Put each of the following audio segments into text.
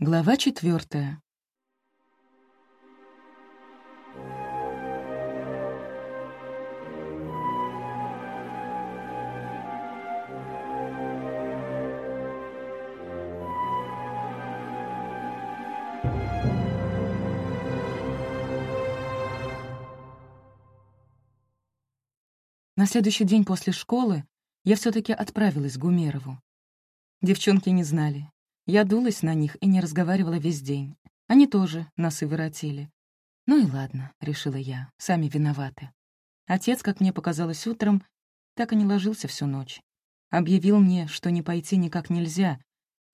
Глава четвертая. На следующий день после школы я все таки отправилась к Гумерову. Девчонки не знали. Я дулась на них и не разговаривала весь день. Они тоже носы воротили. «Ну и ладно», — решила я, — «сами виноваты». Отец, как мне показалось утром, так и не ложился всю ночь. Объявил мне, что не пойти никак нельзя,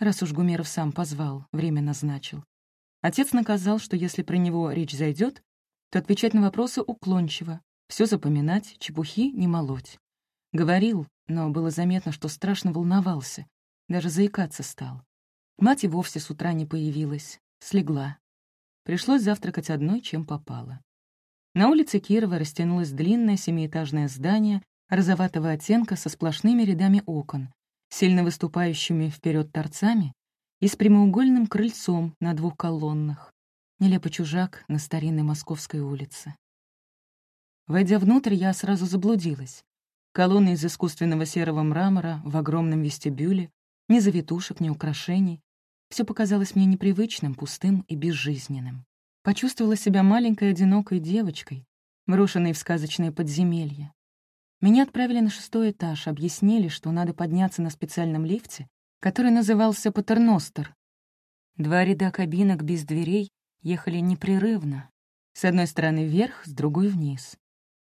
раз уж Гумеров сам позвал, время назначил. Отец наказал, что если про него речь зайдет, то отвечать на вопросы уклончиво, все запоминать, чепухи не молоть. Говорил, но было заметно, что страшно волновался, даже заикаться стал. Мать и вовсе с утра не появилась, слегла. Пришлось завтракать одной, чем попало. На улице Кирова растянулось длинное семиэтажное здание розоватого оттенка со сплошными рядами окон, сильно выступающими вперед торцами и с прямоугольным крыльцом на двух колоннах. Нелепо чужак на старинной московской улице. Войдя внутрь, я сразу заблудилась. Колонны из искусственного серого мрамора в огромном вестибюле, ни завитушек, ни украшений. Все показалось мне непривычным, пустым и безжизненным. Почувствовала себя маленькой одинокой девочкой, брошенной в сказочное подземелье. Меня отправили на шестой этаж, объяснили, что надо подняться на специальном лифте, который назывался Патерностер. Два ряда кабинок без дверей ехали непрерывно. С одной стороны вверх, с другой — вниз.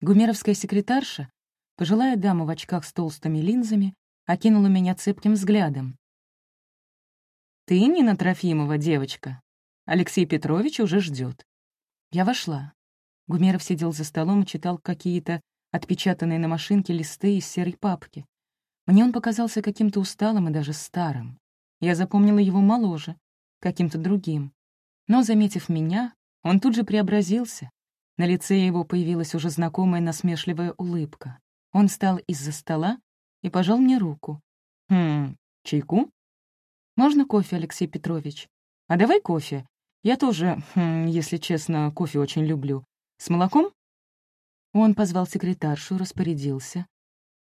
Гумеровская секретарша, пожилая дама в очках с толстыми линзами, окинула меня цепким взглядом. «Ты Нина Трофимова, девочка. Алексей Петрович уже ждет. Я вошла. Гумеров сидел за столом и читал какие-то отпечатанные на машинке листы из серой папки. Мне он показался каким-то усталым и даже старым. Я запомнила его моложе, каким-то другим. Но, заметив меня, он тут же преобразился, на лице его появилась уже знакомая насмешливая улыбка. Он встал из-за стола и пожал мне руку. «Хм, чайку?» «Можно кофе, Алексей Петрович?» «А давай кофе. Я тоже, хм, если честно, кофе очень люблю. С молоком?» Он позвал секретаршу, распорядился.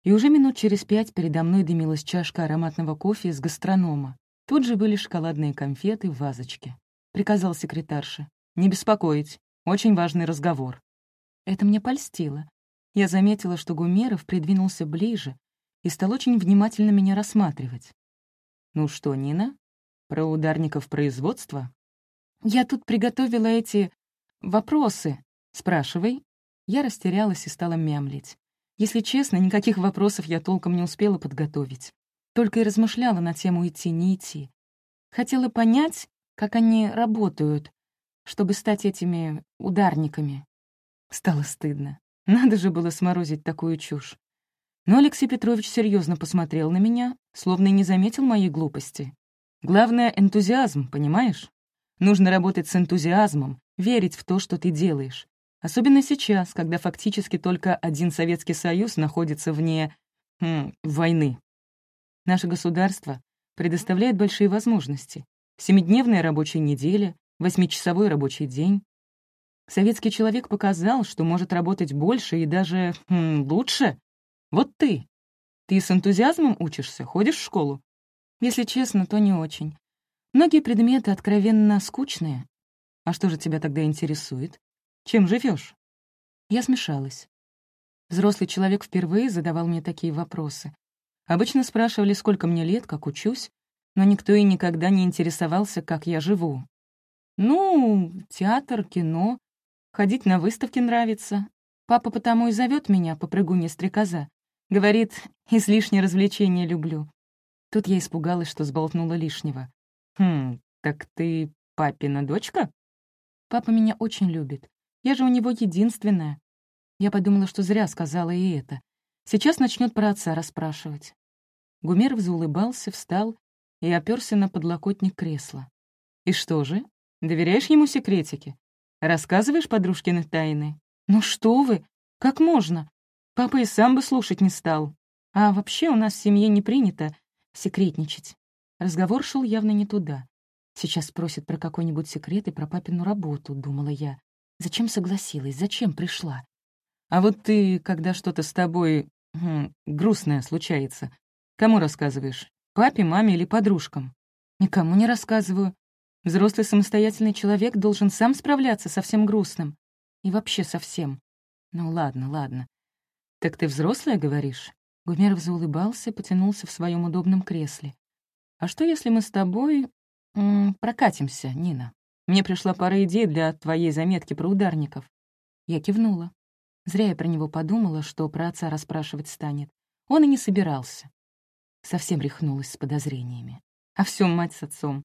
И уже минут через пять передо мной дымилась чашка ароматного кофе из гастронома. Тут же были шоколадные конфеты в вазочке. Приказал секретарше. «Не беспокоить. Очень важный разговор». Это мне польстило. Я заметила, что Гумеров придвинулся ближе и стал очень внимательно меня рассматривать. «Ну что, Нина, про ударников производства?» «Я тут приготовила эти... вопросы. Спрашивай». Я растерялась и стала мямлить. Если честно, никаких вопросов я толком не успела подготовить. Только и размышляла на тему идти, не идти. Хотела понять, как они работают, чтобы стать этими ударниками. Стало стыдно. Надо же было сморозить такую чушь. Но Алексей Петрович серьезно посмотрел на меня, словно и не заметил моей глупости. Главное — энтузиазм, понимаешь? Нужно работать с энтузиазмом, верить в то, что ты делаешь. Особенно сейчас, когда фактически только один Советский Союз находится вне хм, войны. Наше государство предоставляет большие возможности. Семидневная рабочая неделя, восьмичасовой рабочий день. Советский человек показал, что может работать больше и даже хм, лучше. Вот ты. Ты с энтузиазмом учишься, ходишь в школу? Если честно, то не очень. Многие предметы откровенно скучные. А что же тебя тогда интересует? Чем живешь? Я смешалась. Взрослый человек впервые задавал мне такие вопросы. Обычно спрашивали, сколько мне лет, как учусь, но никто и никогда не интересовался, как я живу. Ну, театр, кино. Ходить на выставки нравится. Папа потому и зовет меня, попрыгунья-стрекоза. Говорит, излишнее развлечение люблю. Тут я испугалась, что сболтнула лишнего. «Хм, так ты папина дочка?» «Папа меня очень любит. Я же у него единственная». Я подумала, что зря сказала и это. Сейчас начнет про отца расспрашивать. Гумеров заулыбался, встал и оперся на подлокотник кресла. «И что же? Доверяешь ему секретики? Рассказываешь подружкины тайны? Ну что вы, как можно? Папа и сам бы слушать не стал. А вообще у нас в семье не принято секретничать. Разговор шел явно не туда. Сейчас спросит про какой-нибудь секрет и про папину работу, думала я. Зачем согласилась? Зачем пришла? А вот ты, когда что-то с тобой хм, грустное случается, кому рассказываешь? Папе, маме или подружкам? Никому не рассказываю. Взрослый самостоятельный человек должен сам справляться со всем грустным. И вообще со всем. Ну ладно, ладно. Так ты взрослая, говоришь? Гумеров заулыбался, потянулся в своем удобном кресле. А что, если мы с тобой м прокатимся, Нина? Мне пришла пара идей для твоей заметки про ударников. Я кивнула. Зря я про него подумала, что про отца расспрашивать станет. Он и не собирался. Совсем рехнулась с подозрениями. А все мать с отцом.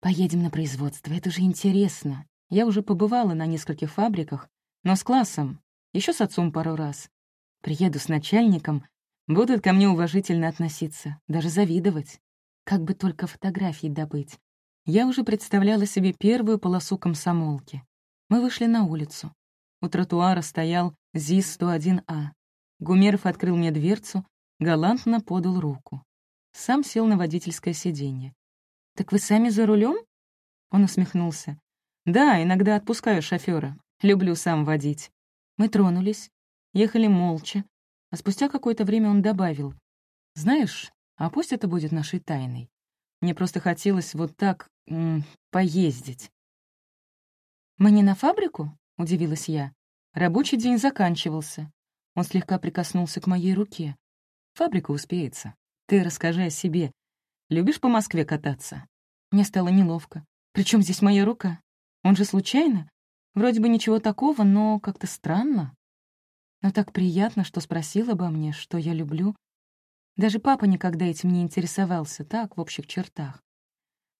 Поедем на производство, это же интересно. Я уже побывала на нескольких фабриках, но с классом, еще с отцом пару раз. Приеду с начальником, будут ко мне уважительно относиться, даже завидовать. Как бы только фотографии добыть. Я уже представляла себе первую полосу комсомолки. Мы вышли на улицу. У тротуара стоял ЗИС-101А. Гумеров открыл мне дверцу, галантно подал руку. Сам сел на водительское сиденье. «Так вы сами за рулем? Он усмехнулся. «Да, иногда отпускаю шофера. Люблю сам водить». Мы тронулись, ехали молча, а спустя какое-то время он добавил. «Знаешь, а пусть это будет нашей тайной. Мне просто хотелось вот так м, поездить». «Мы не на фабрику?» — удивилась я. Рабочий день заканчивался. Он слегка прикоснулся к моей руке. «Фабрика успеется. Ты расскажи о себе. Любишь по Москве кататься?» Мне стало неловко. Причем здесь моя рука? Он же случайно? Вроде бы ничего такого, но как-то странно. Но так приятно, что спросил обо мне, что я люблю. Даже папа никогда этим не интересовался, так, в общих чертах.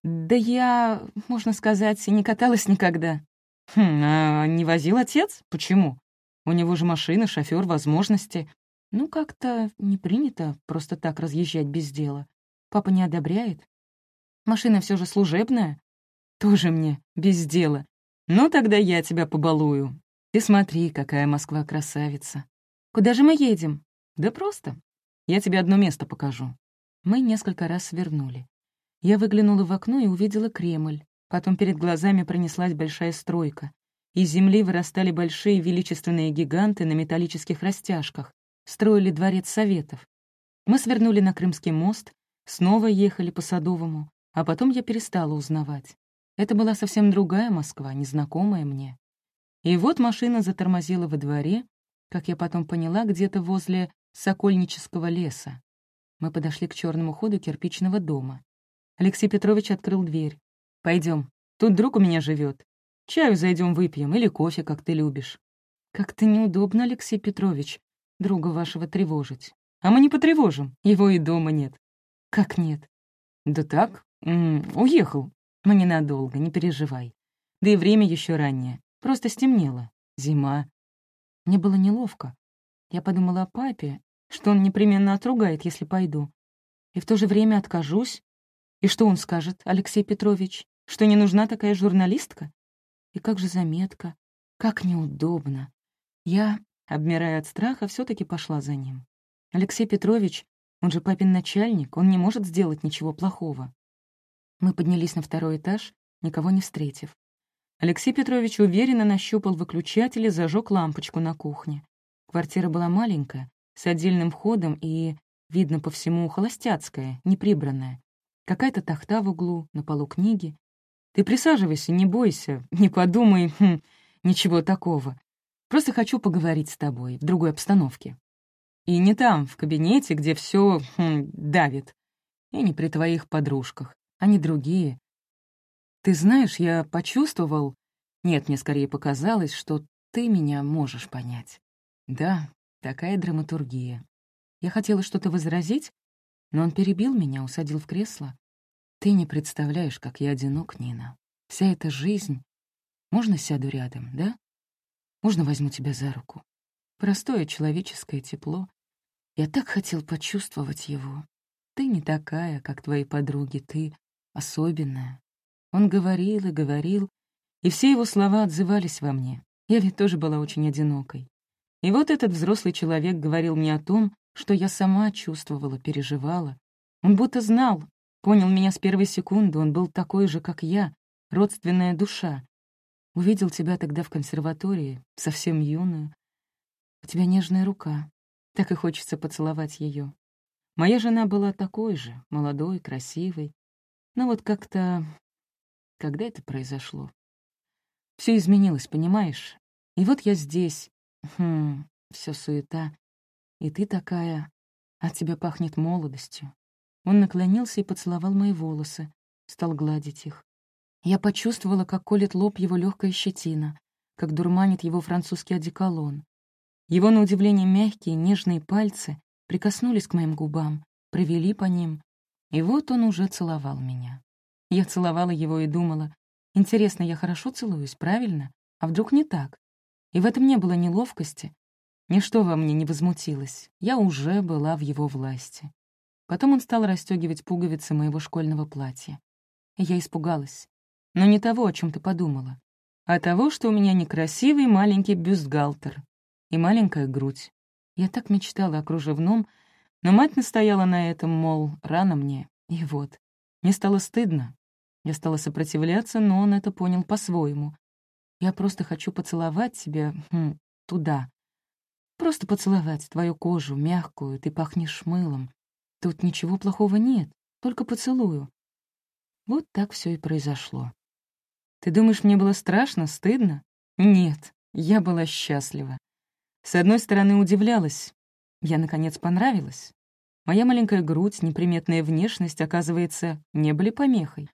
Да я, можно сказать, не каталась никогда. Хм, а не возил отец? Почему? У него же машина, шофер, возможности. Ну, как-то не принято просто так разъезжать без дела. Папа не одобряет. Машина все же служебная. Тоже мне, без дела. Ну, тогда я тебя побалую. Ты смотри, какая Москва красавица. Куда же мы едем? Да просто. Я тебе одно место покажу. Мы несколько раз свернули. Я выглянула в окно и увидела Кремль. Потом перед глазами пронеслась большая стройка. Из земли вырастали большие величественные гиганты на металлических растяжках. Строили дворец Советов. Мы свернули на Крымский мост, снова ехали по Садовому, а потом я перестала узнавать. Это была совсем другая Москва, незнакомая мне. И вот машина затормозила во дворе, как я потом поняла, где-то возле Сокольнического леса. Мы подошли к черному ходу кирпичного дома. Алексей Петрович открыл дверь. Пойдем, тут друг у меня живет. Чаю зайдем выпьем или кофе, как ты любишь. Как-то неудобно, Алексей Петрович, друга вашего тревожить. А мы не потревожим, его и дома нет. Как нет? Да так, уехал. Но ненадолго, не переживай. Да и время еще раннее. Просто стемнело. Зима. Мне было неловко. Я подумала о папе, что он непременно отругает, если пойду. И в то же время откажусь. И что он скажет, Алексей Петрович? Что не нужна такая журналистка? И как же заметка? Как неудобно. Я, обмирая от страха, все таки пошла за ним. Алексей Петрович, он же папин начальник, он не может сделать ничего плохого. Мы поднялись на второй этаж, никого не встретив. Алексей Петрович уверенно нащупал выключатель и зажег лампочку на кухне. Квартира была маленькая, с отдельным входом и, видно по всему, холостяцкая, неприбранная. Какая-то тахта в углу, на полу книги. Ты присаживайся, не бойся, не подумай, хм, ничего такого. Просто хочу поговорить с тобой в другой обстановке. И не там, в кабинете, где все хм, давит. И не при твоих подружках. Они другие, ты знаешь, я почувствовал... Нет, мне скорее показалось, что ты меня можешь понять. Да, такая драматургия. Я хотела что-то возразить, но он перебил меня, усадил в кресло. Ты не представляешь, как я одинок, Нина. Вся эта жизнь... Можно сяду рядом, да? Можно возьму тебя за руку? Простое человеческое тепло. Я так хотел почувствовать его. Ты не такая, как твои подруги, ты особенная. Он говорил и говорил, и все его слова отзывались во мне. Я ведь тоже была очень одинокой. И вот этот взрослый человек говорил мне о том, что я сама чувствовала, переживала. Он будто знал, Понял меня с первой секунды, он был такой же, как я, родственная душа. Увидел тебя тогда в консерватории, совсем юную. У тебя нежная рука, так и хочется поцеловать ее. Моя жена была такой же, молодой, красивой. Но вот как-то... Когда это произошло? Все изменилось, понимаешь? И вот я здесь. Хм, все суета. И ты такая... От тебя пахнет молодостью. Он наклонился и поцеловал мои волосы, стал гладить их. Я почувствовала, как колет лоб его легкая щетина, как дурманит его французский одеколон. Его, на удивление, мягкие, нежные пальцы прикоснулись к моим губам, провели по ним, и вот он уже целовал меня. Я целовала его и думала, интересно, я хорошо целуюсь, правильно? А вдруг не так? И в этом не было неловкости. Ничто во мне не возмутилось. Я уже была в его власти. Потом он стал расстегивать пуговицы моего школьного платья. И я испугалась. Но не того, о чем ты подумала, а того, что у меня некрасивый маленький бюстгальтер и маленькая грудь. Я так мечтала о кружевном, но мать настояла на этом, мол, рано мне. И вот. Мне стало стыдно. Я стала сопротивляться, но он это понял по-своему. Я просто хочу поцеловать тебя хм, туда. Просто поцеловать твою кожу, мягкую, ты пахнешь мылом. Тут ничего плохого нет, только поцелую. Вот так все и произошло. Ты думаешь, мне было страшно, стыдно? Нет, я была счастлива. С одной стороны, удивлялась. Я, наконец, понравилась. Моя маленькая грудь, неприметная внешность, оказывается, не были помехой.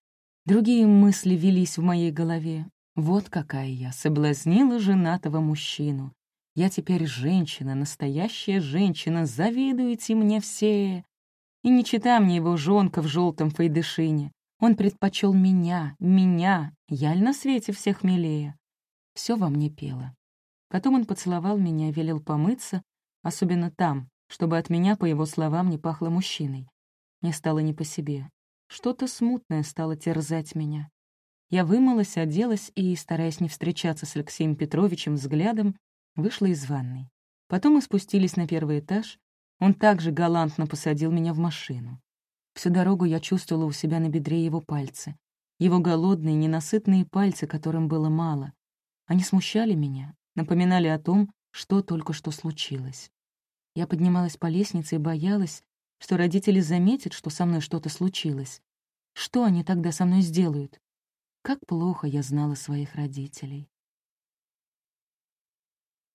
Другие мысли велись в моей голове. Вот какая я, соблазнила женатого мужчину. Я теперь женщина, настоящая женщина, завидуете мне все. И не чита мне его жонка в желтом фейдышине. Он предпочел меня, меня, я ль на свете всех милее. Все во мне пело. Потом он поцеловал меня, велел помыться, особенно там, чтобы от меня, по его словам, не пахло мужчиной. Мне стало не по себе. Что-то смутное стало терзать меня. Я вымылась, оделась и, стараясь не встречаться с Алексеем Петровичем взглядом, вышла из ванной. Потом мы спустились на первый этаж. Он также галантно посадил меня в машину. Всю дорогу я чувствовала у себя на бедре его пальцы. Его голодные, ненасытные пальцы, которым было мало. Они смущали меня, напоминали о том, что только что случилось. Я поднималась по лестнице и боялась, что родители заметят, что со мной что-то случилось. Что они тогда со мной сделают? Как плохо я знала своих родителей.